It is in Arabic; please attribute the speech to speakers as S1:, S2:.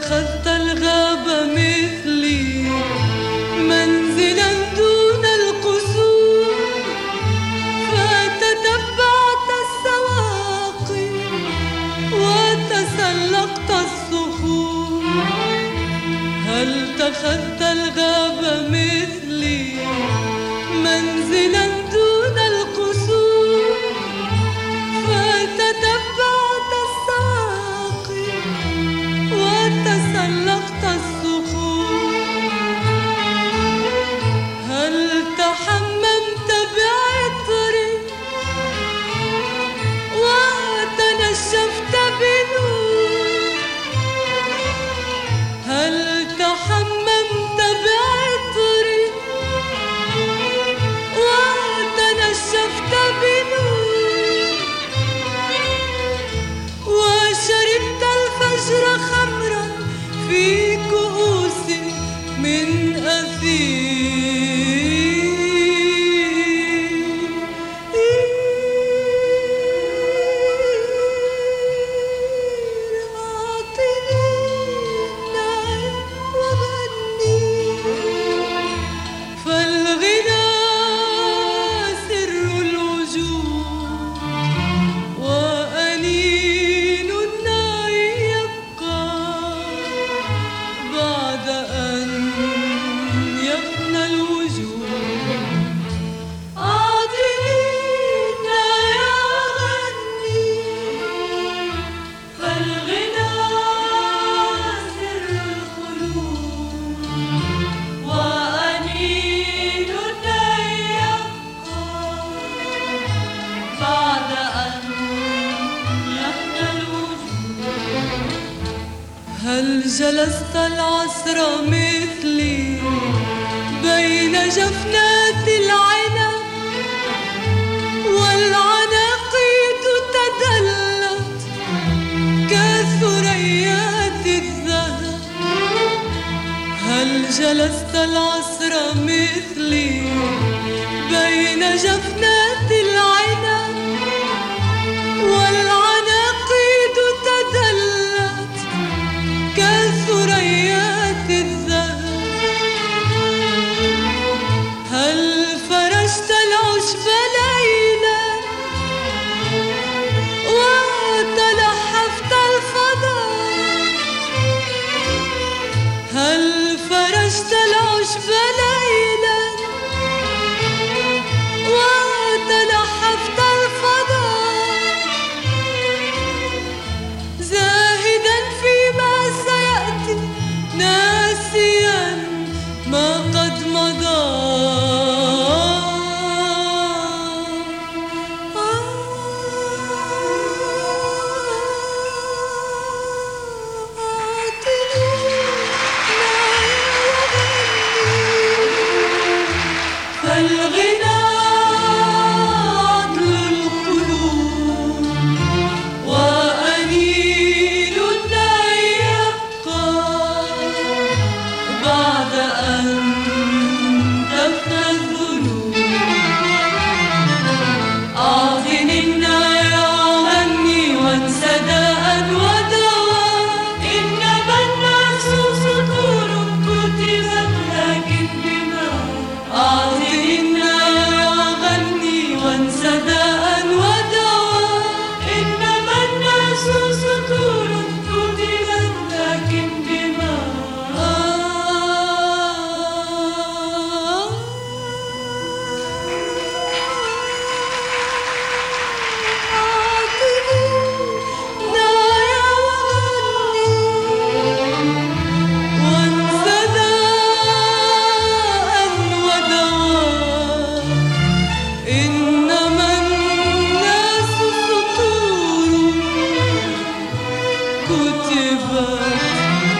S1: أخذت هل جلست العصر مثلي بين جفنات العنب والعناقيد تدلت كثريات الذهب؟ هل جلست العصر مثلي بين جفنات given